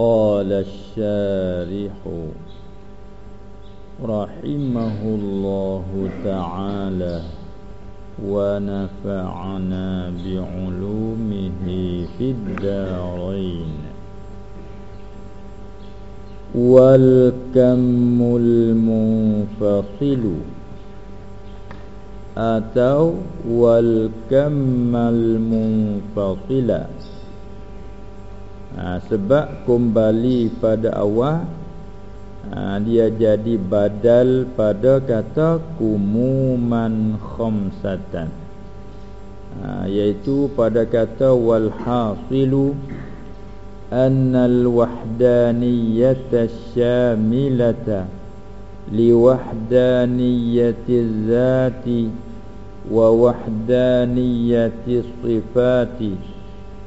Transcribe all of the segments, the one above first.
قال الشارح رحمه الله تعالى ونفعنا بعلومه في الدارين والكم المنفصل wal kamal munfasila ha, Sebab kembali pada awal ha, Dia jadi badal pada kata Kumuman khomsatan ha, Iaitu pada kata Walhasilu Annal wahdaniyata syamilata Liwahdaniyati zati Wawahdaniyati sifati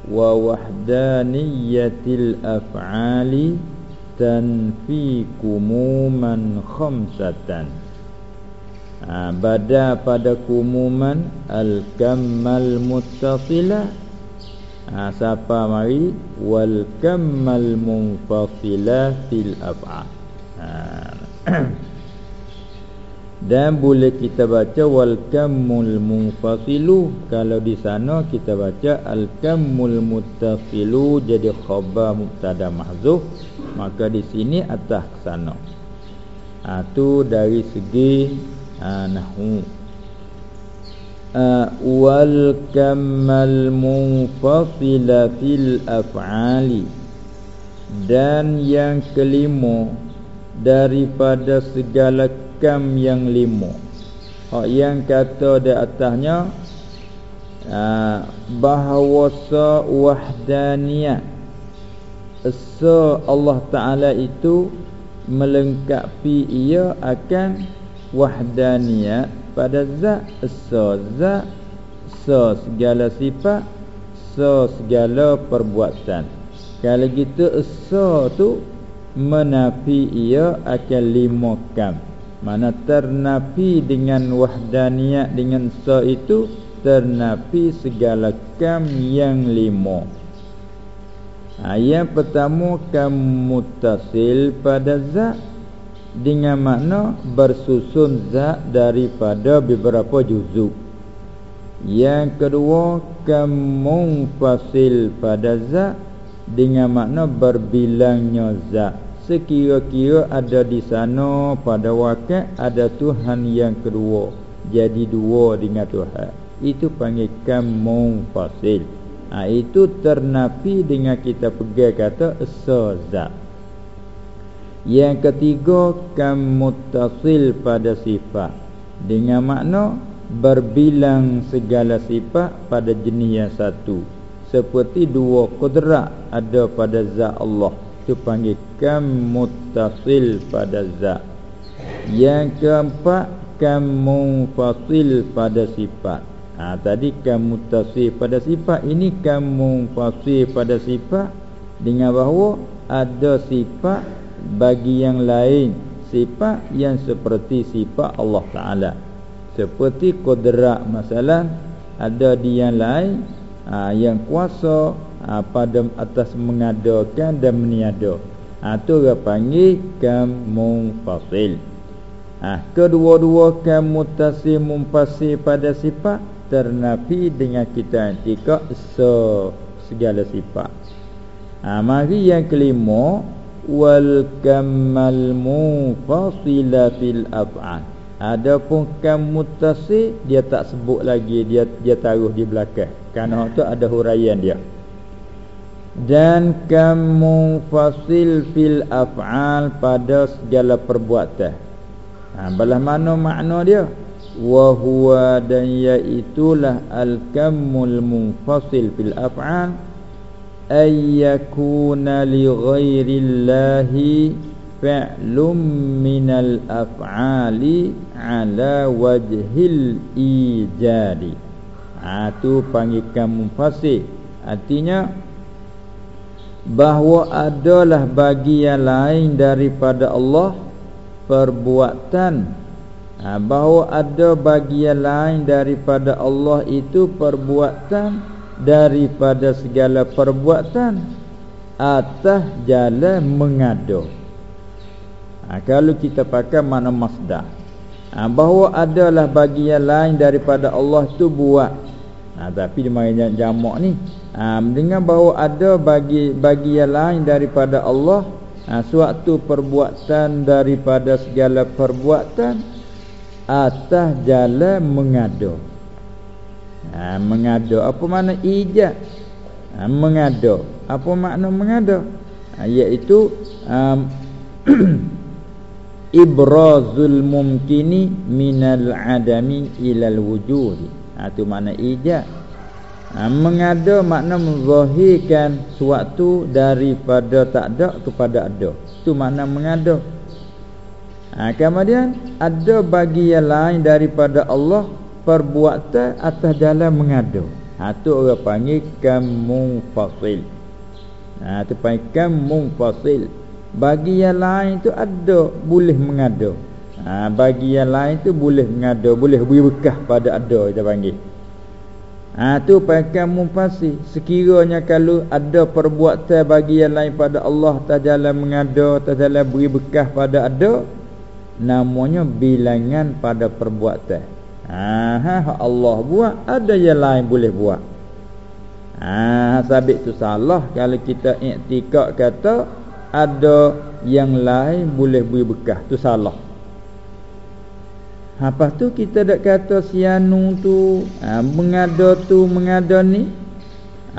wa wahdaniyatil af'ali tanfi kumuman khamsatan. Ha, bada pada kumuman al kammal muttasila. Ha, siapa mari? Wal kammal munfasila fil af'al ha. Dan boleh kita baca wal kamul munfasilu kalau di sana kita baca al kamul muttasilu jadi khabar mubtada mahzuf maka di sini atas sana. Ha, tu dari segi ha, nahwu. Ha, wal kamal munfasila fil af'ali dan yang kelima daripada segala kam yang lima. Hak yang kata di atasnya aa, bahawa sa wahdaniyah. Sa Allah taala itu melengkapi ia akan wahdaniyah pada zat sa zat sa segala sifat sa segala perbuatan. Kalau gitu sa tu menafi ia akan lima kam mana ternapi dengan wahdaniyat dengan sa itu ternapi segala kam yang lima. Yang pertama kam mutasil pada zat dengan makna bersusun zat daripada beberapa juzuk. Yang kedua kam munfasil pada zat dengan makna berbilangnya zat sekira-kira ada di sana pada waktu ada Tuhan yang kedua. Jadi dua dengan Tuhan. Itu panggil kamun fasil. Ha, itu ternapi dengan kita pergi kata sazat yang ketiga kamutasil pada sifat. Dengan makna berbilang segala sifat pada jenis yang satu. Seperti dua kudrat ada pada zat Allah itu panggil kam muttasil pada zat. Yang keempat kam munfasil pada sifat. Ha, tadi kam muttasil pada sifat ini kam munfasil pada sifat dengan bahawa ada sifat bagi yang lain. Sifat yang seperti sifat Allah Taala. Seperti kodrak masalah ada di yang lain ha, yang kuasa ha, pada atas mengadakan dan meniada. Ha tu dia panggil kamun fasil. Ha kedua-dua kamu tasih mumpasi pada sifat ternafi dengan kita antika so segala sifat. Ha mari yang kelima wal kamal munfasila fil af'al. Adapun kamu tasih dia tak sebut lagi dia dia taruh di belakang. Kerana tu ada huraian dia dan kamu fasil fil af'al pada segala perbuatan. Ha, belah mana makna dia? Wa huwa dan yaitulah al-kamul munfasil fil af'al ay yakuna li ghairillahi fa'lum minal af'ali ala wajhil ijadi. Ha, tu panggil kamu fasil. Artinya bahawa adalah bagi yang lain daripada Allah perbuatan. Ha, bahawa ada bagi yang lain daripada Allah itu perbuatan daripada segala perbuatan atas jalan mengada. Ha, kalau kita pakai mana masdar. Ha, bahawa adalah bagian lain daripada Allah tu buat. Ha, tapi dia main jamak ni ha, dengan bahawa ada bagi bagian lain daripada Allah ha, suatu perbuatan daripada segala perbuatan atas jalan mengada ha, mengada apa makna ijaz? Ha, mengada apa makna mengada ha, iaitu um, ibrazul mumkini minal adami ilal wujud ha, itu makna ijaz ha, mengada makna menzahirkan suatu daripada tak ada kepada ada. Itu makna mengada. Ha, kemudian ada bagi yang lain daripada Allah perbuatan atas jalan mengada. Ha, itu orang panggil kamu fasil ha, itu panggil kamu fasil bagi yang lain tu ada boleh mengada. Ha, bagi yang lain tu boleh mengada boleh beri bekah pada ada kita panggil Ha tu pakai mufasir sekiranya kalau ada perbuatan bagi yang lain pada Allah tak jalan mengada tak jalan beri bekah pada ada namanya bilangan pada perbuatan. Ha, ha Allah buat ada yang lain boleh buat. Ha sabit tu salah kalau kita iktikad kata ada yang lain boleh beri bekah tu salah. Apa tu kita dak kata sianu tu ha, mengada tu mengada ni.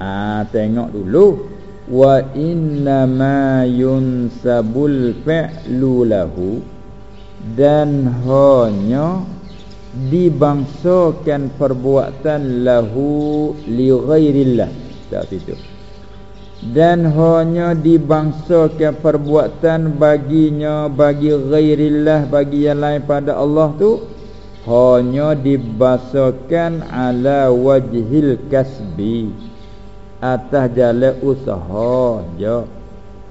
Ha, tengok dulu. Wa inna ma yunsabul fa'lu lahu. Dan hanya dibangsakan perbuatan lahu li ghairillah. Tak situ dan hanya dibangsakan perbuatan baginya bagi ghairillah bagi yang lain pada Allah tu hanya dibangsakan ala wajhil kasbi atas jalan usaha je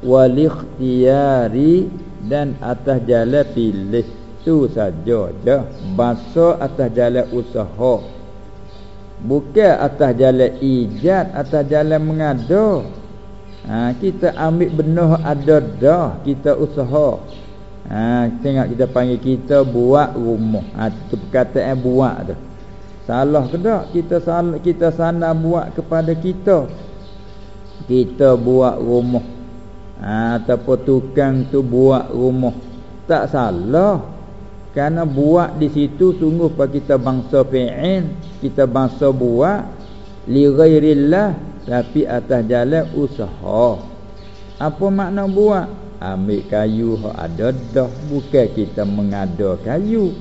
wal ikhtiyari dan atas jalan pilih tu saja je. Bangsa atas jalan usaha bukan atas jalan ijat atas jalan mengada. Ha, kita ambil benuh ada dah kita usaha ha, tengok kita panggil kita buat rumah. Ha, itu perkataan buat tu. Salah ke tak kita salah kita sana buat kepada kita? Kita buat rumah. Ha, ataupun tukang tu buat rumah. Tak salah. Kerana buat di situ sungguh pak kita bangsa fi'il kita bangsa buat li ghairillah tapi atas jalan usaha. Apa makna buat ambil kayu hak ada dah bukan kita mengada kayu.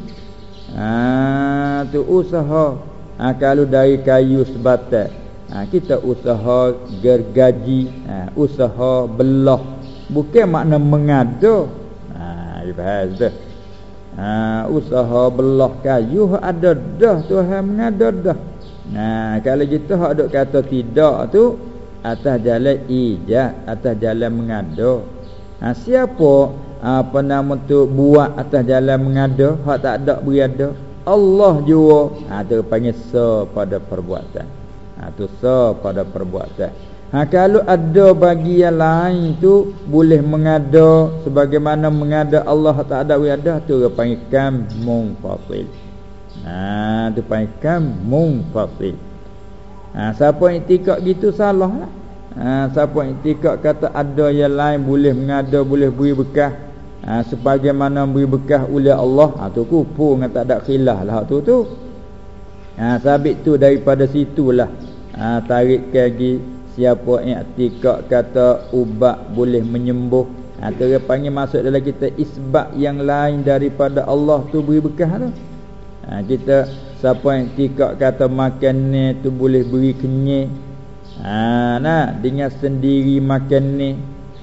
Ha tu usaha. Ha, kalau dari kayu sebatas ha, kita usaha gergaji ha, usaha belah. Bukan makna mengada. Ha ibahas dah ha, usaha belah kayu hak ada dah Tuhan mengada dah. Nah, kalau kita hak dok kata tidak tu atas jalan ijaz, atas jalan mengada. Ha, siapa apa nama tu buat atas jalan mengada, hak tak ada beri ada. Allah jua. Ha tu panggil sa pada perbuatan. Ha tu sa pada perbuatan. Ha kalau ada bagi yang lain tu boleh mengada sebagaimana mengada Allah tak ada beri ada tu panggil kam mungfasil. Ha tu panggil munfasil. Ha siapa yang tikak gitu salah lah. Ha siapa tikak kata ada yang lain boleh mengada boleh beri bekah. Ha sebagaimana beri bekah oleh Allah, ha tu kufur dengan tak ada khilaf lah tu tu. Ha sabit tu daripada situlah. Ha tarik lagi siapa tikak kata ubat boleh menyembuh. Ha tu panggil masuk dalam kita isbat yang lain daripada Allah tu beri bekah tu ha, Kita Siapa tikak kata makan ni tu boleh beri kenyik ha, nah, Dengan sendiri makan ni.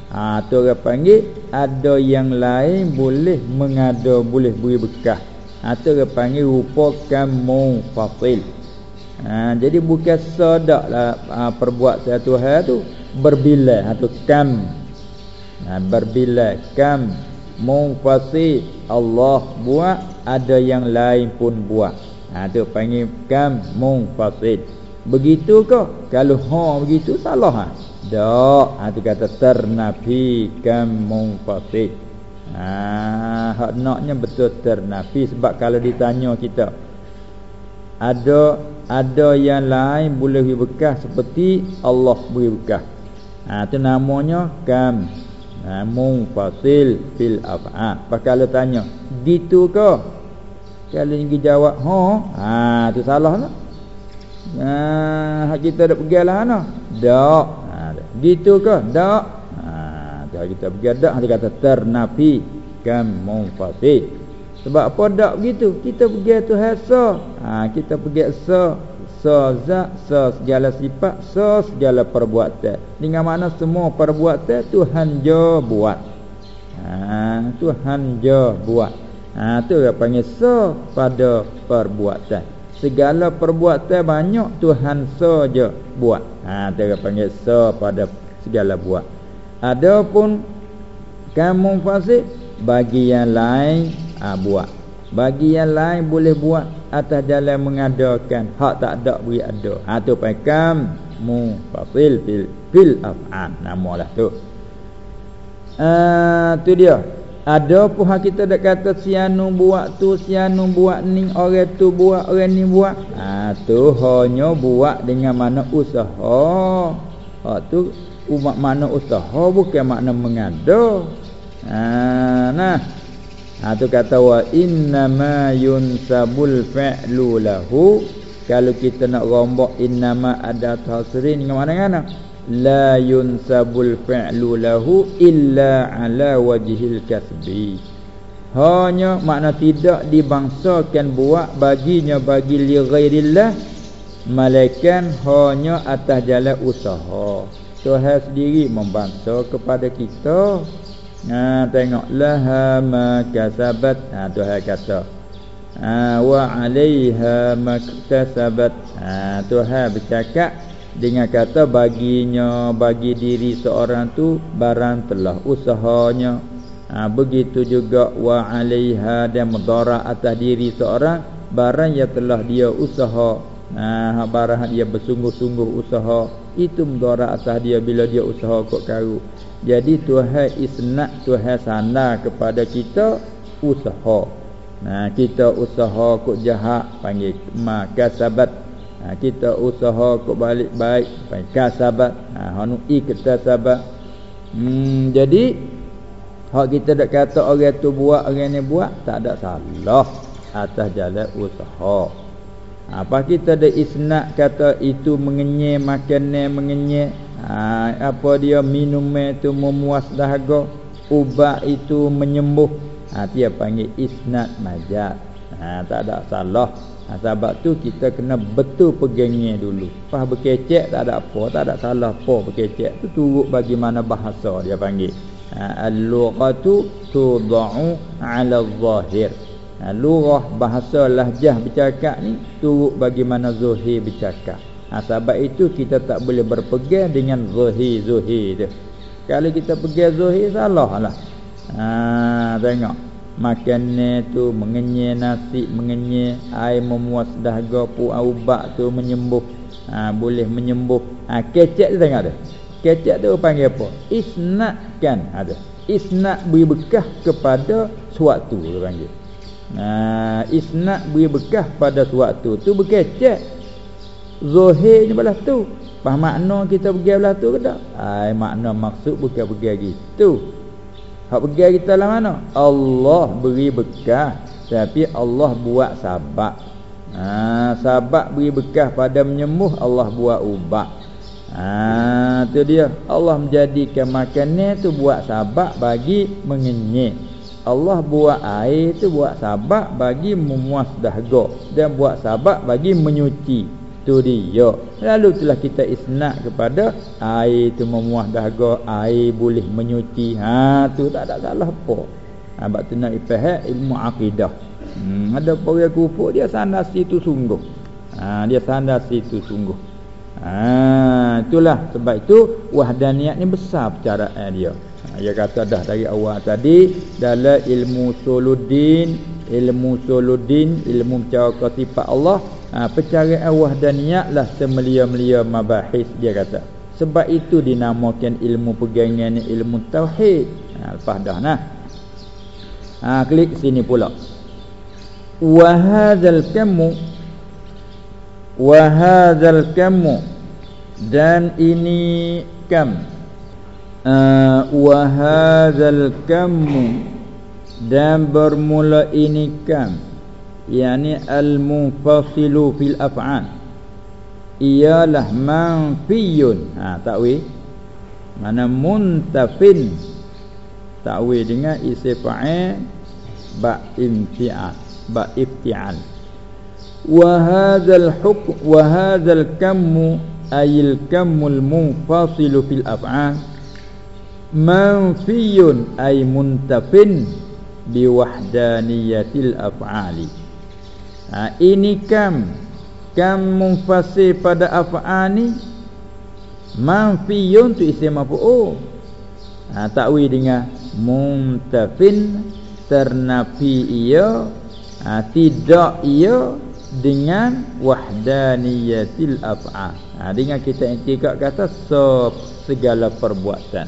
Ha, Tu orang panggil Ada yang lain boleh mengada Boleh beri bekah ha, Tu orang panggil kamu fasil ha, Jadi bukan sedak lah ha, Perbuat satu hal tu Berbilai atau kam. Ha, Berbilai kam. Mufasir Allah buat ada yang lain pun buat. Ha tu panggil kam munfasid begitu ke kalau ha begitu salah ha? Tak. Ha tu kata ternafi kam munfasid ha hak naknya betul ternafi sebab kalau ditanya kita ada ada yang lain boleh beri bekas seperti Allah beri bekas ha tu namanya kam ha, munfasil fil af'al. Apa kalau tanya gitu ke kalau pergi jawab ha. Ha tu salah lah ha kita dah pergi lah ana dak. Ha gitu ke? Dak. Ha kita pergi dak. Dia kata ternafi kam munfasil sebab apa dak begitu? Kita pergi tu hasa ha kita pergi sa sa zat sa segala sifat sa segala perbuatan. Dengan mana semua perbuatan Tuhan je buat. Ha Tuhan je buat. Ha tu dia panggil sa pada perbuatan segala perbuatan banyak Tuhan saja buat. Ha dia panggil sa pada segala buat. Adapun kamu fasik bagi yang lain ha, buat. Bagi yang lain boleh buat atas jalan mengadakan. Hak tak ada beri ada. Ha tu pakam mufasil fil fil af'an namalah tu. Ah tu dia ada pun hak kita dak kata sianu buat tu sianu buat ni orang tu buat orang ni buat ha tu hanya buat dengan mana usaha. Ha tu umat mana usaha bukan makna mengada. Ha nah. Ha tu kata wa inna ma yunsabul fa'lu lahu. Kalau kita nak rombak inna ma ada tasrin dengan mana mana la yunsabul fa'lu lahu illa ala wajhil kasbi hanya makna tidak dibangsakan buat baginya bagi li ghairillah malaikan hanya atas jalan usaha Tuhan sendiri membangsa kepada kita Ha tengok laha ma kasabat. Ha Tuhan kata. Ha wa 'alaiha maktasabat. Ha Tuhan bercakap dengan kata baginya bagi diri seorang tu barang telah usahanya. Ha begitu juga wa 'alaiha dan mudarat atas diri seorang barang yang telah dia usaha. Ha barang dia bersungguh-sungguh usaha itu mudarat atas dia bila dia usaha kok karu. Jadi Tuhan isnat Tuhan sana kepada kita usaha. Nah, kita usaha kok jahat panggil makasabat. Nah, kita usaha kok balik baik panggil kasabat. Nah, hanu iktasabat. Hmm, jadi hak kita dak kata orang tu buat orang ni buat tak ada salah atas jalan usaha. Apa kita ada isnat kata itu mengenyek makanan mengenyek ha, apa dia minum itu memuas dahaga ubat itu menyembuh ha, dia panggil isnad majaz ha, tak ada salah ha, sebab tu kita kena betul pegangnya dulu. Pas berkecek tak ada apa tak ada salah apa berkecek. Tu turut bagaimana bahasa dia panggil. Ha, al-lughatu tudau ala zahir. Ha, lughah bahasa lahjah bercakap ni turut bagaimana zahir bercakap. Ha, Sebab itu kita tak boleh berpegang dengan zuhir-zuhir tu Kalau kita pegang zuhir salah lah ha, Tengok Makan tu mengenyai nasi mengenyai Air memuas dahaga pu ubat tu menyembuh ha, Boleh menyembuh ha, Kecek tu tengok tu Kecek tu panggil apa? Isnak kan ada. Isnak beri bekah kepada suatu tu panggil. Ha, isnak beri bekah pada suatu tu berkecek Zohirnya belah tu Faham makna kita pergi belah tu ke tak? Ay, makna maksud bukan pergi gitu Hak pergi kita lah mana? Allah beri bekah. Tapi Allah buat sabak. Ha, Sabak beri bekah pada menyembuh Allah buat ubat. Ha, tu dia. Allah menjadikan makanan tu buat sabak bagi mengenyek. Allah buat air tu buat sabak bagi memuas dahaga. Dan buat sabak bagi menyuci tu dia. Lalu telah kita isnak kepada air tu memuah dahaga air boleh menyuci. Ha tu tak ada salah apa. Ha bab tu nak faham ilmu akidah. Hmm, ada orang kufur dia sandas situ sungguh. Ha dia sandas situ sungguh. Ha itulah sebab itu wahdaniyat ni besar percaraan dia. Ha, dia kata dah dari awal tadi dalam ilmu suluddin ilmu suluddin ilmu cara sifat Allah ha, percaraan wahdaniyah lah semelia-melia mabahis dia kata. Sebab itu dinamakan ilmu pegangan ilmu tauhid. Ha, lepas dah nah. Ha, klik sini pula. Wa hadzal kamu wa hadzal kamu dan ini kam. Uh, wa hadzal kamu dan bermula ini kam yakni al munfasilu fil af'al ialah manfiyun ha takwil mana muntafin takwil dengan isim fa'il ba imti'al ba ifti'al wa hadzal hukm wa hadzal kammu ayil kammul munfasilu fil af'al manfiyun ay muntafin bi wahdaniyatil af'ali ha, ini kam. Kam munfasil pada af'al ni manfiyun tu isim maf'ul ha takwil dengan muntafin ternafi ia ha, tidak ia dengan wahdaniyatil af'al. Ha, dengan kita intikad kata so segala perbuatan.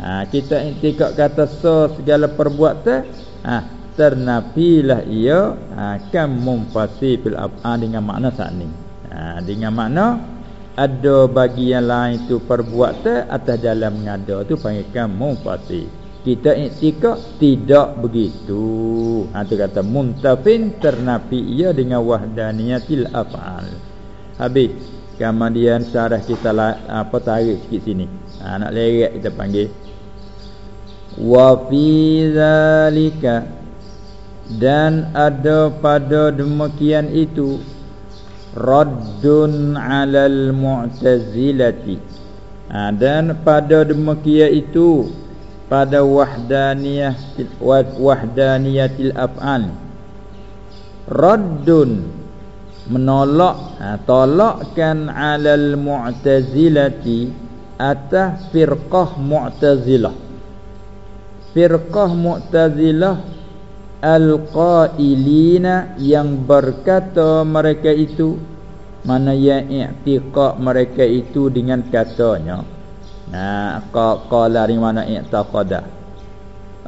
Ha, kita intikad kata so segala perbuatan ha, ternafilah ia ha, kam mumfasi fil af'al dengan makna saat ni. Ha, dengan makna ada bagi yang lain tu perbuatan atas jalan mengada tu panggil kam mumfasi kita iktikad tidak begitu. Ha tu kata muntafin ternafi ia dengan wahdaniyatil af'al. Habis kemudian syarah kita lah, apa tarik sikit sini. Ha nak leret kita panggil. Wa fi zalika dan ada pada demikian itu raddun alal mu'tazilati. Ha, dan pada demikian itu pada wahdaniyah wahdaniyatil af'al. Raddun menolak ha, tolakkan alal mu'tazilati atas firqah mu'tazilah. Firqah mu'tazilah al-qailina yang berkata mereka itu mana yang i'tiqad mereka itu dengan katanya Nah, qala ri mana i'taqada.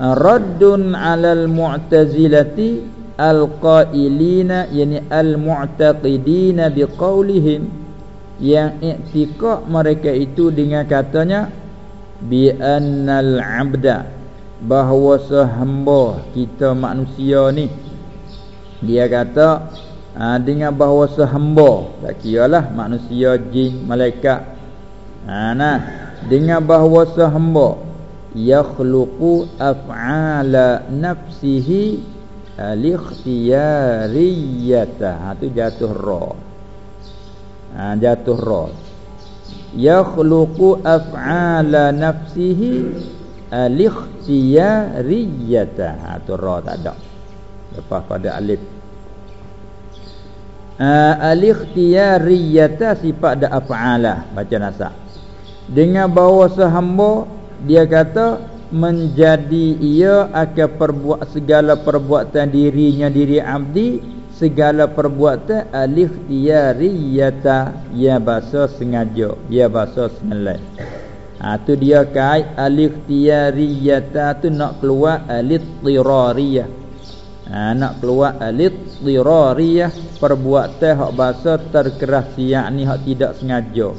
Raddun 'alal mu'tazilati al-qailina yani al-mu'taqidina biqaulihim yang i'tiqad mereka itu dengan katanya bi annal 'abda bahawa sehamba kita manusia ni dia kata ha, dengan bahawa sehamba tak kiralah manusia jin malaikat. Ha, nah dengan bahawa sehamba yakhluqu af'ala nafsihi al-ikhtiyariyata. Ha tu jatuh ra. Ha jatuh ra. Yakhluqu af'ala nafsihi al-ikhtiyariyata. Ha tu ra tak ada. Lepas pada alif. Uh, al-ikhtiyariyata sifat da af'ala baca nasab dengan bahawa sehamba dia kata menjadi ia akan perbuat segala perbuatan dirinya diri abdi segala perbuatan alif tiariyata ya bahasa sengaja ya bahasa sengaja ha tu dia kait alif tiariyata tu nak keluar alif tirariyah ha nak keluar alif tirariyah perbuatan hak bahasa terkeras ni hak tidak sengaja.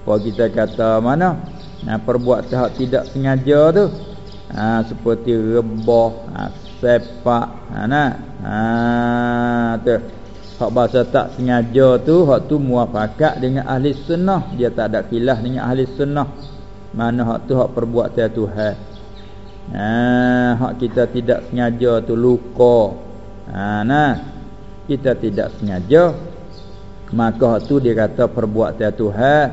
Apa kita kata mana? Nah perbuat tahap tidak sengaja tu ha, seperti rebah ha, sepak ha, nah. Ha, tu hak bahasa tak sengaja tu hak tu muafakat dengan ahli sunnah. Dia tak ada khilaf dengan ahli sunnah. Mana hak tu hak perbuatan Tuhan. Ha, hak kita tidak sengaja tu luka. Ha, nah. Kita tidak sengaja maka hak tu dia kata perbuatan Tuhan.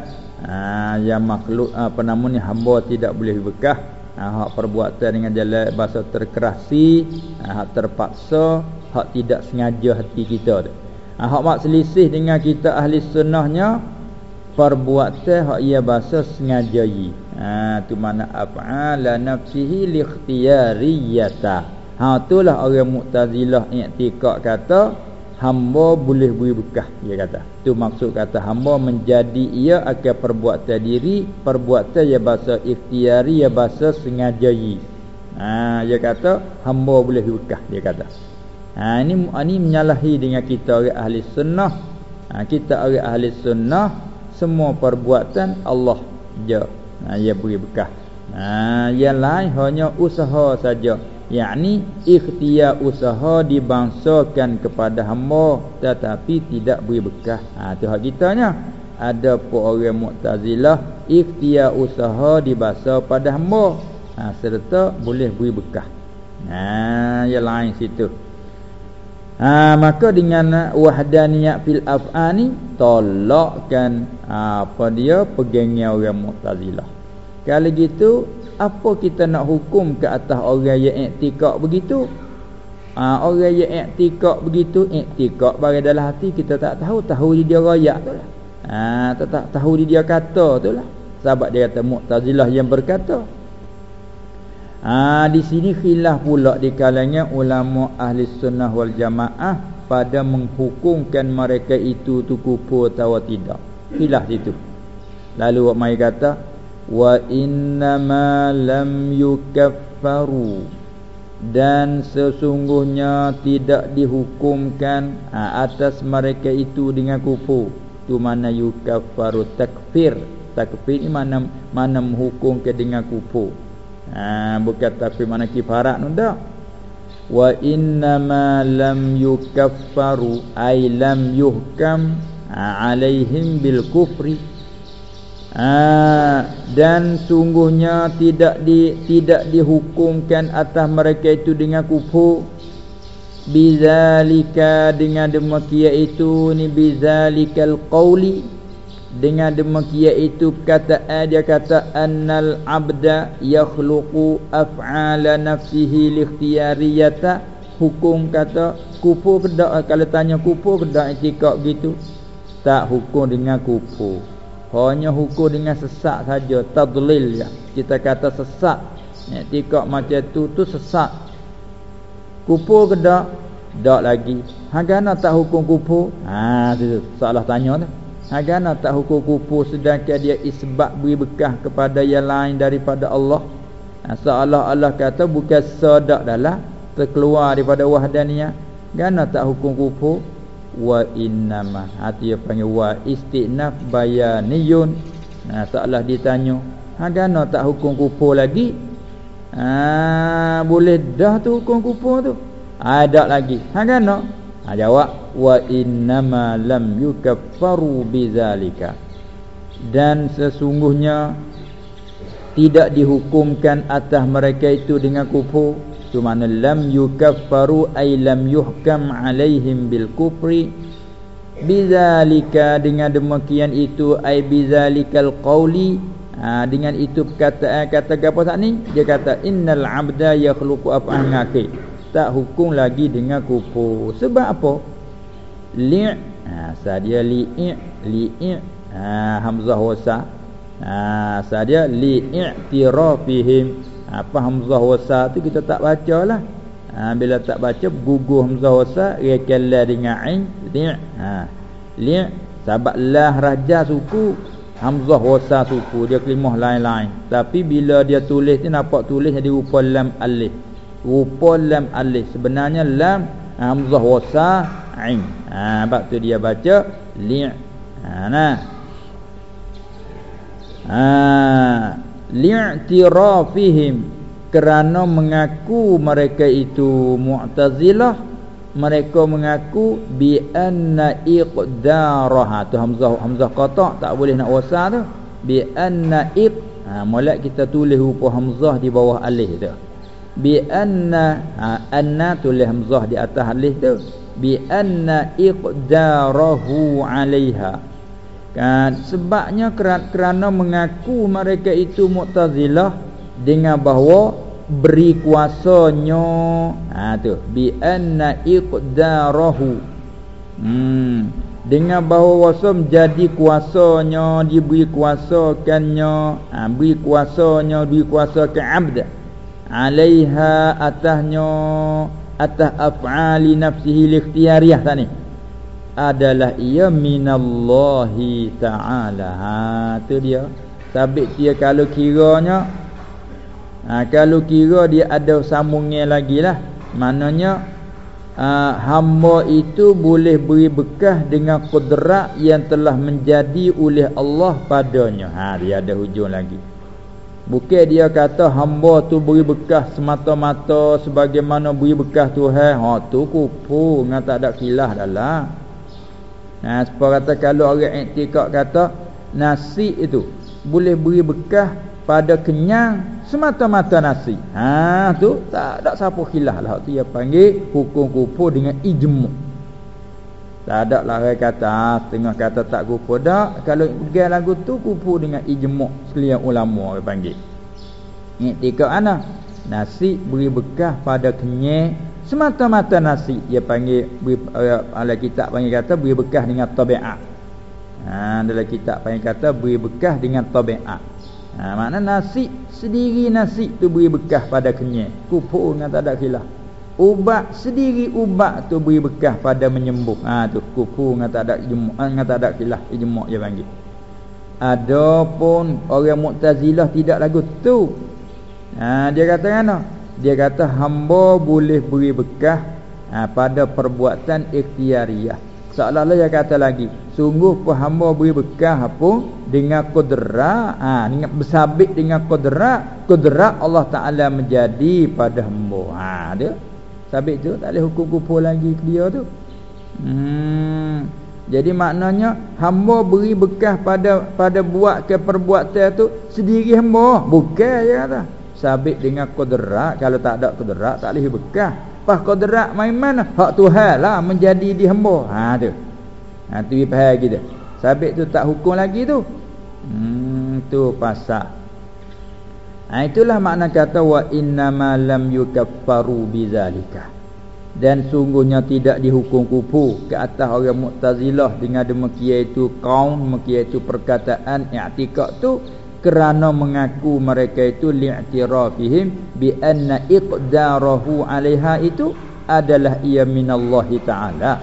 Ha, yang makhluk apa namanya hamba tidak boleh bekah ha, hak perbuatan dengan jalan bahasa terkerasi. Ha, hak terpaksa hak tidak sengaja hati kita tu ha, hak mak selisih dengan kita ahli sunnahnya perbuatan hak ia bahasa sengaja yi ha tu mana af'ala nafsihi li ikhtiyariyata ha itulah orang mu'tazilah i'tikad kata hamba boleh beri bekah dia kata. Tu maksud kata hamba menjadi ia akan perbuatan diri perbuatan ya bahasa ikhtiari ya bahasa sengaja ha dia kata hamba boleh bekah dia kata ha ini ini menyalahi dengan kita orang ahli sunnah. Ha, kita orang ahli sunnah semua perbuatan Allah je. Ha dia beri bekah. Ha yang lain hanya usaha saja. Yakni ikhtiar usaha dibangsakan kepada hamba tetapi tidak beri bekah. Ha tu hak kitanya. Ada pun orang mu'tazilah ikhtiar usaha dibasa pada hamba. Ha serta boleh beri bekah. Ha yang lain situ ha maka dengan wahdaniyah fil af'ani tolakkan ha, apa dia pegangnya orang mu'tazilah. Kalau gitu apa kita nak hukum ke atas orang yang iktikad begitu? Ha, orang yang iktikad begitu iktikad bagi dalam hati kita tak tahu tahu dia royak tu lah. Ha, tak, tahu dia kata tu lah. Sahabat dia kata mu'tazilah yang berkata ha, di sini khilaf pula di kalangan ulama ahli sunnah wal jamaah pada menghukumkan mereka itu tu kufur atau tidak. Khilaf itu lalu mai kata wa innama lam yukaffaru. Dan sesungguhnya tidak dihukumkan ha, atas mereka itu dengan kufur. Tu mana yukaffaru takfir. Takfir ni mana mana menghukumkan dengan kufur ha, bukan takfir mana kifarat tu dak. Wa innama lam yukaffaru ay lam yuhkam ha, alaihim bil kufri. Ha, dan sungguhnya tidak di tidak dihukumkan atas mereka itu dengan kufur. Bizalika dengan demikian itu ni bizalikal qauli dengan demikian itu kata dia kata annal abda yakhluqu af'ala nafsihi likhtiyariyata hukum kata kufur kedak kalau tanya kufur kedak etika gitu. Tak hukum dengan kufur. Hanya hukum dengan sesak saja. Tadlil ya kita kata sesak. Tikak macam tu tu sesak. Kupur ke tak tak lagi. Hagana tak hukum kupur ha tu. Salah tanya tu hagana tak hukum kupur sedangkan dia isbab beri bekah kepada yang lain daripada Allah. Ha, seolah Allah kata bukan sedak dalam terkeluar daripada wahdaniyah. Gana tak hukum kupur wa innama hati dia panggil wa istinaf bayaniyun. Nah taklah ditanya ha gana tak hukum kufur lagi? Ha boleh dah tu hukum kufur tu. Ada lagi. Ha gana ha jawab wa innama lam yukaffaru bizalika. Dan sesungguhnya tidak dihukumkan atas mereka itu dengan kufur. Tu mana lam yukaffaru ay lam yuhkam alaihim bil kufri bizalika. Dengan demikian itu ay bizalikal qauli ha, dengan itu perkataan kata apa saat ni? Dia kata innal abda yakhluqu af'an ngaki tak hukum lagi dengan kufur sebab apa? Li' ha sadia li' li' ha hamzah wasa. Ha sadia li' i'tirafihim apa hamzah wasa tu kita tak baca lah. Ha, bila tak baca guguh hamzah wasa rekala dengan ain li' ha. Li' sebab lah raja suku hamzah wasa suku dia kelimah lain-lain. Tapi bila dia tulis ni nampak tulis jadi rupa lam alif rupa lam alif. Sebenarnya lam hamzah wasa ain. Ha sebab tu dia baca li' ha nah. Ha li'tirafihim. Kerana mengaku mereka itu mu'tazilah mereka mengaku bi anna iqdarah tu hamzah hamzah qata tak boleh nak wasal tu. Bi anna iq ha molek kita tulis huruf hamzah di bawah alif tu bi anna ha, anna tulis hamzah di atas alif tu. Bi anna iqdarahu 'alaiha. Kan sebabnya kerana mengaku mereka itu mu'tazilah dengan bahawa beri kuasanya. Ha tu. Bi anna iqdarahu. Hmm. Dengan bahawa wasa menjadi kuasanya diberi kuasakannya ha beri kuasanya diberi kuasa ke abd alaiha atasnya atas af'ali nafsihi li ikhtiyariyah tadi adalah ia minallahi taala. Ha tu dia. Sabit dia kalau kiranya ha, kalau kira dia ada sambungnya lagi lah. Maknanya ha, hamba itu boleh beri bekah dengan kudrat yang telah menjadi oleh Allah padanya. Ha dia ada hujung lagi Bukan dia kata hamba tu beri bekah semata-mata sebagaimana beri bekah Tuhan. Ha tu kupu dengan tak ada kilah dalam. Nah, sebab kata kalau orang iktikad kata nasi itu boleh beri bekah pada kenyang semata-mata nasi. Ha tu tak ada siapa kilah lah tu dia panggil hukum kupu dengan ijmu'. Tak ada lah orang kata ha, Setengah kata tak kupu. Dah Kalau pergi lagu tu kupu dengan ijmuk Sekalian ulama orang panggil. Ini tiga ana Nasi beri bekah pada kenyek Semata-mata nasi Dia panggil beri, uh, kitab panggil kata Beri bekah dengan tabi'at ha, Dalam kitab panggil kata Beri bekah dengan tabi'at ha, Makna nasi Sendiri nasi tu beri bekah pada kenyek Kupu dengan tak ada khilaf Ubat sendiri ubat tu beri bekah pada menyembuh. Ha tu kuku dengan tak ada ijmu' dengan tak ada kilah ijmu' dia panggil. Adapun orang Mu'tazilah tidak lagu tu. Ha dia kata mana? Dia kata hamba boleh beri bekah ha, pada perbuatan ikhtiariah. Seolah-olah dia kata lagi, sungguh pun hamba beri bekah apa dengan kudrat, ha dengan bersabit dengan kudrat, kudrat Allah Taala menjadi pada hamba. Ha dia Sabit tu tak boleh hukum kupur lagi ke dia tu. Hmm. Jadi maknanya hamba beri bekas pada pada buat ke perbuatan tu sendiri hamba. Bukan je kata. Sabit dengan kudrat. Kalau tak ada kudrat tak boleh bekas. Pas kudrat main mana? Hak Tuhan lah menjadi di hamba. Ha tu. Ha tu faham kita. Sabit tu tak hukum lagi tu. Hmm tu pasal Ha, itulah makna kata wa innama lam yukaffaru bizalika. Dan sungguhnya tidak dihukum kupu ke atas orang Mu'tazilah dengan demikian itu kaum demikian itu perkataan i'tikad tu kerana mengaku mereka itu li'tirafihim bi anna iqdarahu 'alaiha itu adalah ia minallahi ta'ala.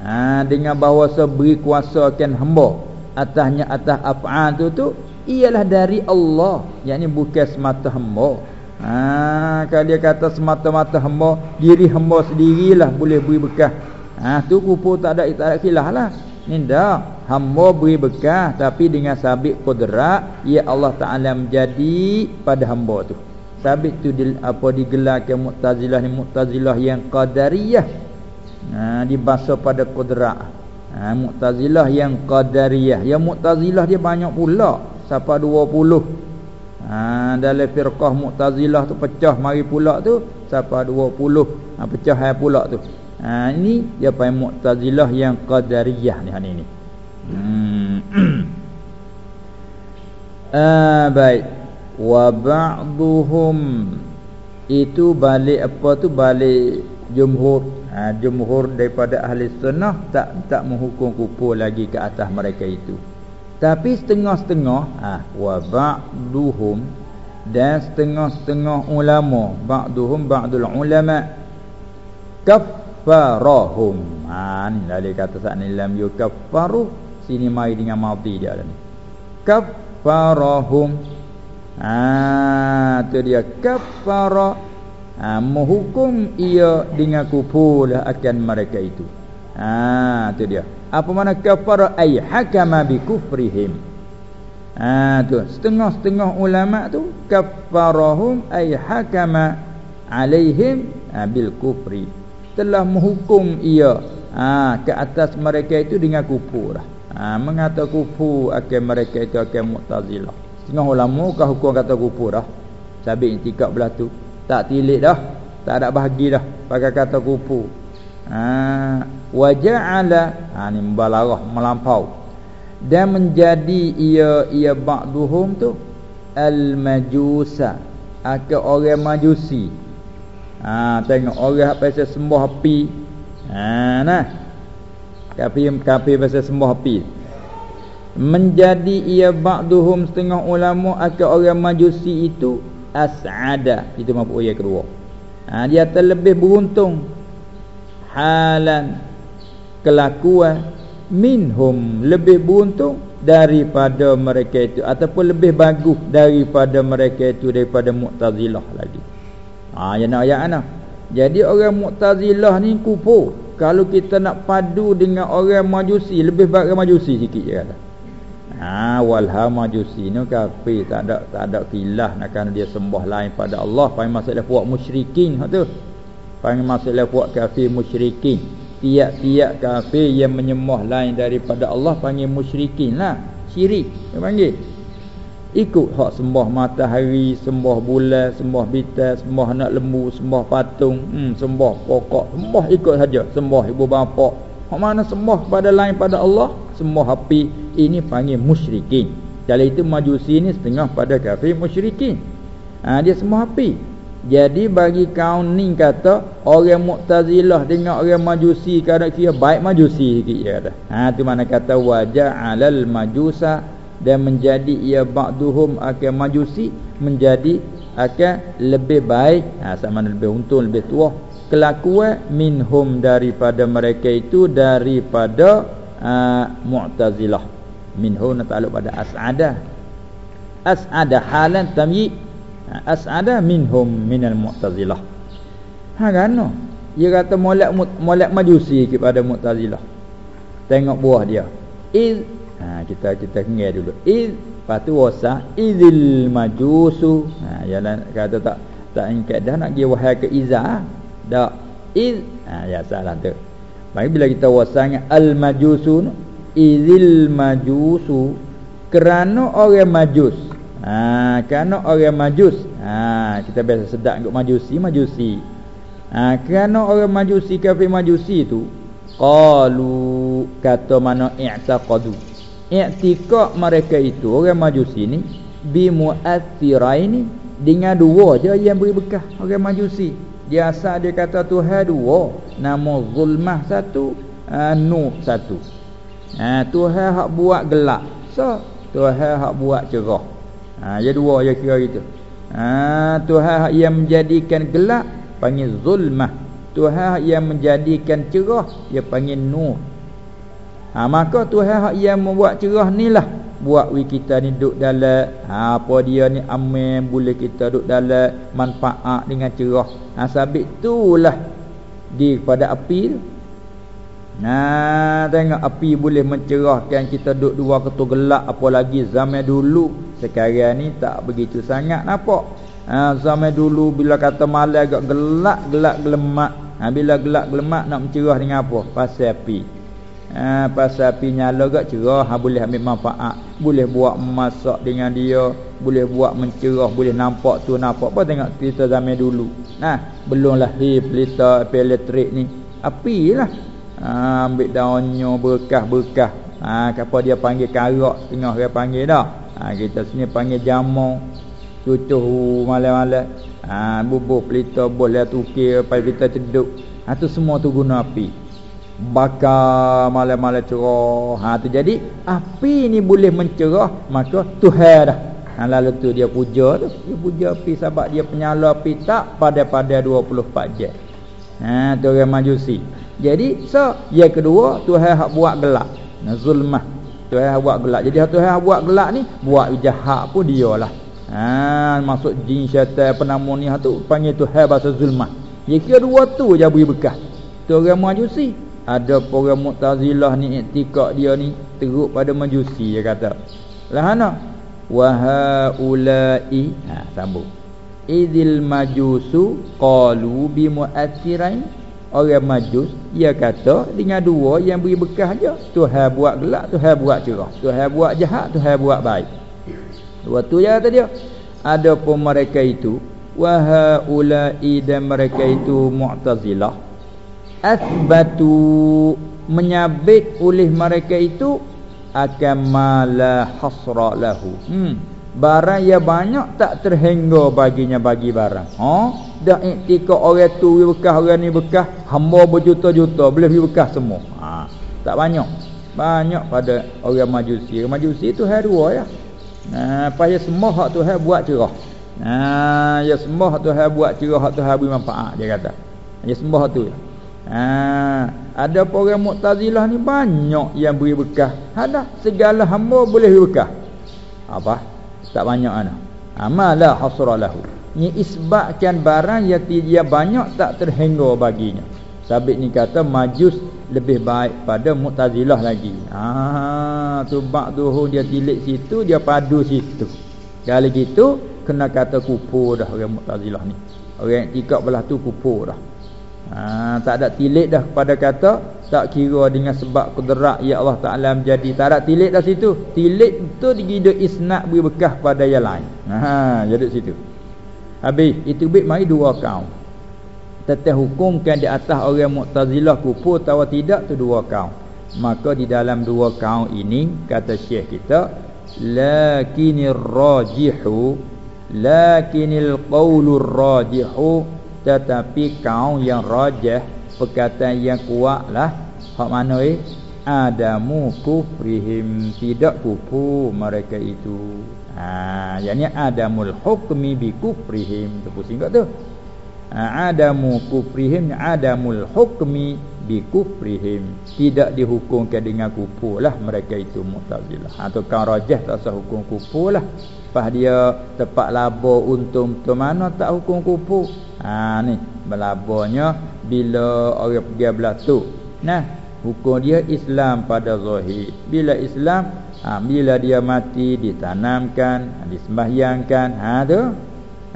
Ha, dengan bahawa seberi kuasa kan hamba atasnya atas af'al tu tu ialah dari Allah. Yakni bukan semata hamba ha kalau dia kata semata-mata hamba diri hamba sendirilah boleh beri bekah. Ha tu kupu tak ada tak ada khilaf lah. Ninda hamba beri bekah tapi dengan sabit kudrat ya Allah taala menjadi pada hamba tu. Sabit tu di, apa digelarkan mu'tazilah ni mu'tazilah yang qadariyah. Ha dibahasa pada kudrat ha mu'tazilah yang qadariyah. Yang mu'tazilah dia banyak pula Siapa 20 ha, Dalam firqah Mu'tazilah tu pecah mari pula tu Siapa 20 ha, Pecah hai pula tu. Ha, Ini dia panggil Mu'tazilah yang Qadariyah ni hari ni hmm. ah, Baik. Wa ba'duhum. Itu balik apa tu? Balik jumhur. Ha, Jumhur daripada ahli sunnah Tak tak menghukum kupur lagi ke atas mereka itu tapi setengah-setengah ah wa ba'duhum dan setengah-setengah ulama. Ba'duhum ba'dul ulama. Kaffarahum. Ha ni dari kata saat ni lam yukaffaru. Sini mai dengan madhi dia ni. Kaffarahum. Ha tu dia. Kaffara. Ha menghukum ia dengan kufur akan mereka itu. Ha tu dia apa makna kafara? Ay hakama bi kufrihim. Ha tu. Setengah-setengah ulama tu kafarahum ay hakama alaihim ha, bil kufri. Telah menghukum ia ha, ke atas mereka itu dengan kufur ha, mengata kufur akan mereka itu akan mu'tazilah. Setengah ulama kah hukum kata kufur dah sabit intikad belah tu. Tak tilik dah tak ada bahagi dah pakai kata kufur ha. Wa ja'ala ha ni mubalarah melampau. Dan menjadi ia ia ba'duhum tu al majusa ke orang majusi. Ha tengok orang apa pasal sembah api ha nah. Kapi kapi pasal sembah api menjadi ia ba'duhum setengah ulama ke orang majusi itu as'ada. Itu maksud ayat kedua. Ha dia terlebih beruntung halan kelakuan minhum lebih beruntung daripada mereka itu ataupun lebih bagus daripada mereka itu daripada Mu'tazilah lagi. Ha yang nak ayat ana. Jadi orang Mu'tazilah ni kufur. Kalau kita nak padu dengan orang Majusi lebih baik Majusi sikit je kata. Ha walha Majusi ni kafir tak ada tak ada khilaf nak kan dia sembah lain pada Allah panggil masalah puak musyrikin hak tu. Panggil masalah puak kafir musyrikin. Tiap-tiap kafir yang menyembah lain daripada Allah panggil musyrikin lah. Syirik dia panggil. Ikut hak sembah matahari sembah bulan sembah bintang sembah anak lembu sembah patung. Hmm, sembah pokok. Sembah ikut saja. Sembah ibu bapa. Hak mana sembah kepada lain pada Allah? Sembah api. Ini panggil musyrikin. Kalau itu majusi ini setengah pada kafir musyrikin. Ha, dia sembah api jadi bagi kaum ni kata orang Mu'tazilah dengan orang Majusi kada kira baik Majusi sikit dia kata. Ha tu mana kata wajah alal majusa dan menjadi ia ba'duhum akan Majusi menjadi akan lebih baik ha sama lebih untung lebih tua kelakuan minhum daripada mereka itu daripada uh, Mu'tazilah. Minhum nak takluk pada as'adah. As'adah halan tamyiz as'ada minhum minal mu'tazilah. Ha kan? Dia kata molek molek majusi kepada mu'tazilah. Tengok buah dia. Iz ha kita kita kenal dulu. Iz patu wasa izil majusu. Ha jalan kata tak tak ingkat dah nak dia wahai ke iza dak iz ha ya salah tu. Bagi bila kita wasanya al majusu izil majusu. Kerana orang majus Ha, kerana orang majus ha, Kita biasa sedap untuk majusi Majusi. Ha, Kerana orang majusi Kafir majusi tu Qalu Kata mana i'taqadu. I'tiqak mereka itu Orang majusi ni Bimu'athirai ni Dengan dua je yang beri bekah Orang majusi. Dia asal dia kata Tuhan dua Nama zulmah satu uh, Nuh satu. Ha, Tuhan hak buat gelap So Tuhan hak buat cerah Ha ya dua ya kira gitu. Ha Tuhan yang menjadikan gelap panggil zulmah. Tuhan yang menjadikan cerah dia panggil nur. Ha maka Tuhan yang membuat cerah nilah buat we kita ni duduk dalam ha, apa dia ni amin boleh kita duduk dalam manfaat dengan cerah. Ha sabit itulah di pada api tu Nah, tengok api boleh mencerahkan kita duduk dua ketua gelap apalagi zaman dulu. Sekarang ni tak begitu sangat nampak. Ha, zaman dulu bila kata malam agak gelap, gelap gelemak. Ha, bila gelap gelemak nak mencerah dengan apa? Pasal api. Ha, pasal api nyala agak cerah, ha, boleh ambil manfaat. Boleh buat masak dengan dia. Boleh buat mencerah, boleh nampak tu nampak. Apa tengok cerita zaman dulu. Nah, belum lahir pelita elektrik ni. Api lah ha, ambil daunnya berkah-berkah. Ha, apa dia panggil karak tengah dia panggil dah. Ha, kita sini panggil jamong cucuh malam-malam ha, bubuh pelita boleh tukir pai kita ceduk. Ha, tu semua tu guna api. Bakar malam-malam cerah. Ha, tu jadi api ni boleh mencerah maka Tuhan dah. Ha, lalu tu dia puja tu. Dia puja api sebab dia penyala api tak pada-pada 24 jam ha, tu orang majusi jadi so yang kedua Tuhan hak buat gelap. Nah zulmah. Tuhan hak buat gelap. Jadi Tuhan hak buat gelap ni buat jahat pun dialah. Ha masuk jin syaitan penama ni tu panggil Tuhan bahasa zulmah. Yang kedua tu je beri bekas. Tu orang majusi. Ada orang Mu'tazilah ni iktikad dia ni teruk pada majusi dia kata. Lah ana wa haula'i ha sambung. Idil majusu qalu bi mu'athirain Orang majus Dia kata dengan dua yang beri bekah je Tuhan buat gelap Tuhan buat cerah Tuhan buat jahat Tuhan buat baik. Dua tu je kata dia. Ada pun mereka itu Wahaulai dan mereka itu Mu'tazilah Asbatu Menyabit oleh mereka itu Akan mala hasra lahu. Hmm Barang yang banyak tak terhingga baginya bagi barang. Ha? Dah iktikad orang tu bekas orang ni bekas, hamba berjuta-juta boleh bekas semua. Ha, tak banyak. Banyak pada orang Majusi. Majusi tu hai dua ya. Nah, apa ya semua hak tu hai buat cerah. Nah, ya semua tu hai buat cerah, hak tu beri manfaat dia kata. Ya semua tu. Ha, ada orang Mu'tazilah ni banyak yang beri bekah. Ada segala hamba boleh beri bekah. Apa? Tak banyak ana. Amala hasralahu. Ni isbatkan barang yang dia banyak tak terhingga baginya. Sabit ni kata majus lebih baik pada Mu'tazilah lagi. Ah, tu ba'duhu dia tilik situ, dia padu situ. Kalau gitu kena kata kupur dah orang Mu'tazilah ni. Orang tikak belah tu kupur dah. Ha, tak ada tilik dah pada kata tak kira dengan sebab kudrat ya Allah Taala menjadi. Tak ada tilik dah situ. Tilik tu digida isnad beri bekah pada yang lain. Ha jadi situ. Habis itu bit mai dua kaum. Tetap hukumkan di atas orang Mu'tazilah kufur atau tidak tu dua kaum. Maka di dalam dua kaum ini kata syekh kita lakinir rajihu lakinil qaulur rajihu tetapi kau yang rajah perkataan yang kuatlah. Hak mana eh? Adamu kufrihim. Tidak kufu mereka itu. Ha yakni adamul hukmi bi kufrihim. Tu pusing tak tu. Ha, adamu kufrihim adamul hukmi bi kufrihim. Tidak dihukumkan dengan kufur lah mereka itu mu'tazilah. Atau ha, kau rajah tak sah hukum kufur lah Lepas dia tepat labor untung tu mana tak hukum kupu. Ha ni melabornya bila orang pergi belah tu. Nah, hukum dia Islam pada zahir. Bila Islam, ha, bila dia mati ditanamkan, disembahyangkan, ha tu.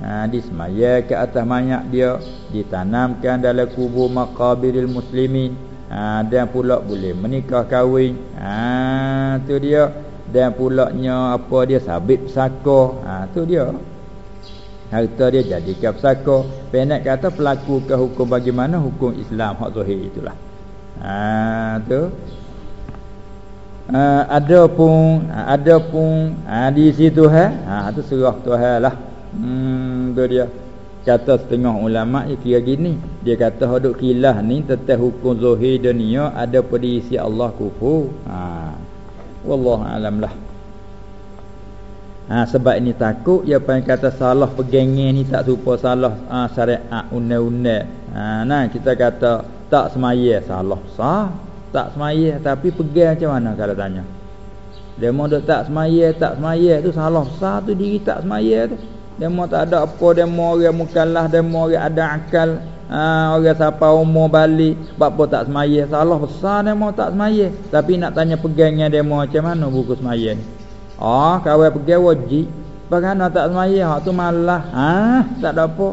Ha disemaya ke atas mayat dia, ditanamkan dalam kubur maqabiril muslimin. Ha dan pula boleh menikah kahwin. Ha tu dia dan pulaknya apa dia sabit pesaka ha tu dia. Harta dia jadikan pesaka pendek kata pelaku ke hukum bagaimana hukum Islam hak zahir itulah. Ha tu. Ha, ada pun ha, ada pun ha, di situ ha ha tu serah Tuhan lah. Hmm tu dia. Kata setengah ulama dia kira gini. Dia kata haduk kilah ni tetap hukum zahir dunia ada pada isi Allah kufu ha Wallahu alam lah. Ha, sebab ini takut apa yang kata salah pegangnya ni tak serupa salah ha, syariat undang-undang. Ha, nah kita kata tak semaya salah sah tak semaya tapi pegang macam mana kalau tanya. Dia mau tak semaya tak semaya tu salah sah tu diri tak semaya tu. Dia mau tak ada apa dia mau orang mukallaf dia mau orang ada akal ha, orang siapa umur balik sebab apa tak semaya? Salah besar mau tak semaya. Tapi nak tanya pegangnya dia mau macam mana buku semaya ni? Oh kawan pegang wajib. Bagaimana tak semaya hak tu malah. Ha tak ada apa.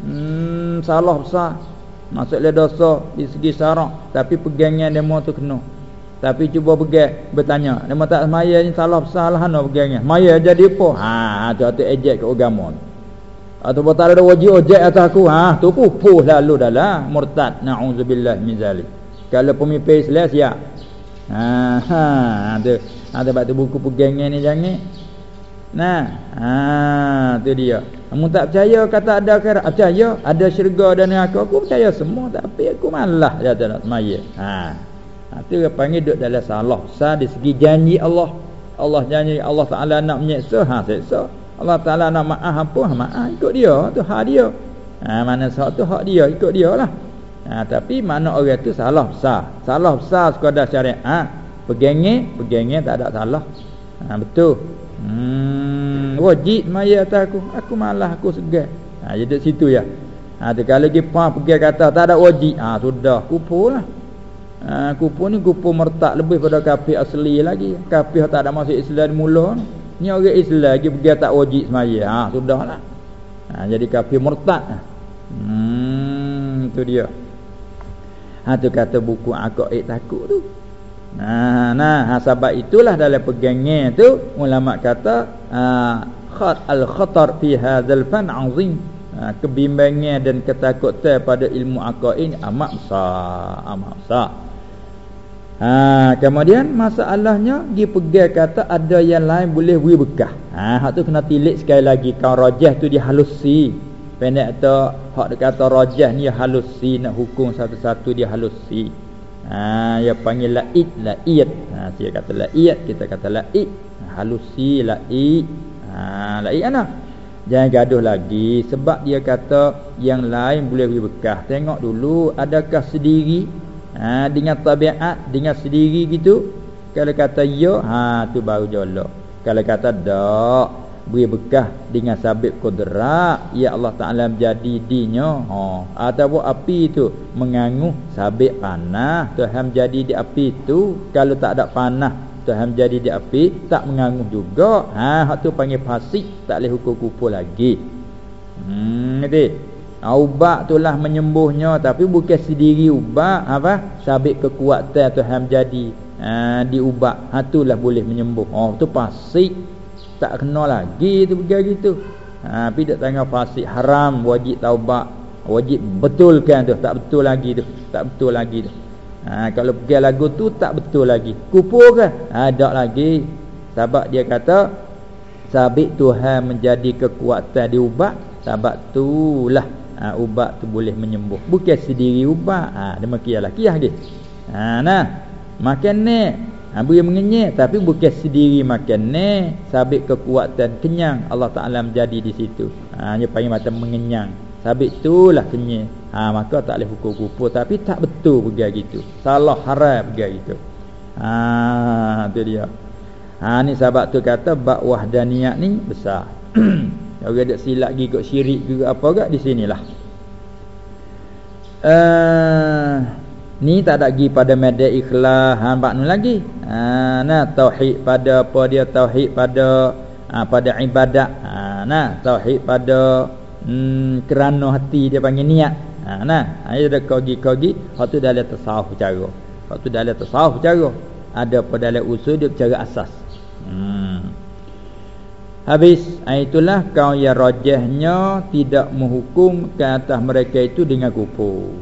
Hmm, salah besar. Maksudnya dosa di segi syarak. Tapi pegangnya dia mau tu kena. Tapi cuba pegang bertanya. Mau tak semaya ni salah besar lah no pegangnya semaya jadi apa? Ha tu tu ejek ke agama atau tak ada wajib ojek atas aku. Ha tu pupuh lalu dah murtad naudzubillah min zalik. Kalau pemimpin Islam siap. Ha ha ada ada batu buku pegangan ni jangan. Nah ha tu dia. Kamu tak percaya kata ada akhirat. Percaya ada syurga dan neraka. Aku percaya semua tapi aku malah dia nak semaya. Ha ha tu dia panggil duduk dalam salah. Besar di segi janji Allah. Allah janji Allah Taala nak menyeksa ha seksa Allah Ta'ala nak maaf apa Maaf ikut dia tu hak dia. Ha, Mana sahak tu hak dia ikut dia lah. Ha, Tapi mana orang tu salah besar. Salah besar sekadar syariat. Ha, Pegangnya Pegangnya tak ada salah. Ha, Betul. Hmm, Wajib maya atas aku. Aku malah aku segar ha, Jadi situ ya. Ha, Kalau lagi pah pergi kata tak ada wajib. Ha, Sudah kupur lah. Ha, Kupur ni kupur mertak lebih pada kafir asli lagi. Kafir tak ada masuk Islam mula ni Ni orang Islam lagi pergi tak wajib semaya. Ha sudahlah. Ha jadi kafir murtad. Hmm tu dia. Ha tu kata buku aqaid takut tu. Nah nah ha, sebab itulah dalam pegangnya tu ulama kata ha, khat al khatar fi hadzal fan azim. Ha, kebimbangan dan ketakutan pada ilmu aqaid amat besar, amat besar. Ha, kemudian masalahnya dipegang kata ada yang lain boleh beri bekah. Ha, hak tu kena tilik sekali lagi kau rajah tu dia halusi. Pendek tu hak dia kata rajah ni halusi nak hukum satu-satu dia halusi. Ha, dia panggil la'id la'id. Ha, dia kata la'id kita kata la'id. Halusi la'id. Ha, la'id ana. Jangan gaduh lagi sebab dia kata yang lain boleh beri bekas. Tengok dulu adakah sendiri ha, dengan tabiat dengan sendiri gitu. Kalau kata ya, ha tu baru jolok. Kalau kata dak, beri bekas dengan sabit kudrat, ya Allah Taala menjadi dinya. Ha, ataupun api itu menganguh sabit panah, Tuhan jadi di api itu. Kalau tak ada panah Tuhan jadi di api tak menganguh juga ha hak tu panggil fasik tak boleh hukum kupur lagi hmm ngerti ha, ubat itulah menyembuhnya tapi bukan sendiri ubat apa? Sabit kekuatan Tuhan jadi. Ha di ubat. Ha itulah boleh menyembuh. Oh tu fasik. Tak kena lagi tu begitu ha tapi dak tengah fasik haram wajib taubat wajib betulkan tu. Tak betul lagi tu. Tak betul lagi tu. Ha, Kalau pergi lagu tu tak betul lagi. Kupur ke? Ha, tak lagi. Sebab dia kata Sabit Tuhan menjadi kekuatan di ubat. Sebab itulah ha, Ubat tu boleh menyembuh. Bukan sendiri ubat. Ha, Demikianlah Kiah lagi ha, Nah. Makan ni ha, Boleh mengenyek Tapi bukan sendiri makan ni Sabit kekuatan kenyang. Allah Ta'ala menjadi di situ. Ha, Dia panggil macam mengenyang. Sabit itulah kenyek ha, Maka tak boleh hukum kupur Tapi tak betul pergi gitu. Salah haram pergi gitu. Ha, Itu dia. Ha, Ni sahabat tu kata Bak wahdaniyat ni besar Orang ada silap pergi ikut syirik juga apa gak di sinilah. Uh, Ni tak ada pergi pada media ikhlas. Ha, Bak lagi. Ha, Nah tauhid pada apa dia? Tauhid pada ha, Pada ibadat. Ha, Nah tauhid pada hmm, kerana hati dia panggil niat. Ha nah ada dah kogi-kogi. Hak tu dalam tasawuf cara. Hak tu dalam tasawuf cara. Ada pada dalam usul dia cara asas. Hmm habis ha, itulah kau yang rajahnya tidak menghukum ke atas mereka itu dengan kufur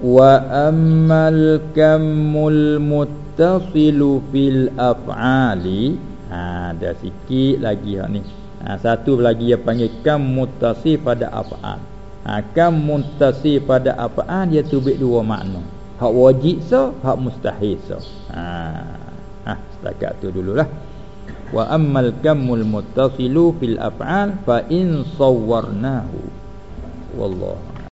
wa ammal kamul muttasilu fil af'ali. Ha ada sikit lagi hak ni. Ha, Satu lagi yang panggil Kam mutasi pada apaan ha, Kam mutasi pada apaan Dia tubik dua makna. Hak wajib so Hak mustahil so ha, ha, Setakat tu dululah Wa ammal kamul mutasilu fil af'al Fa in sawwarnahu Wallah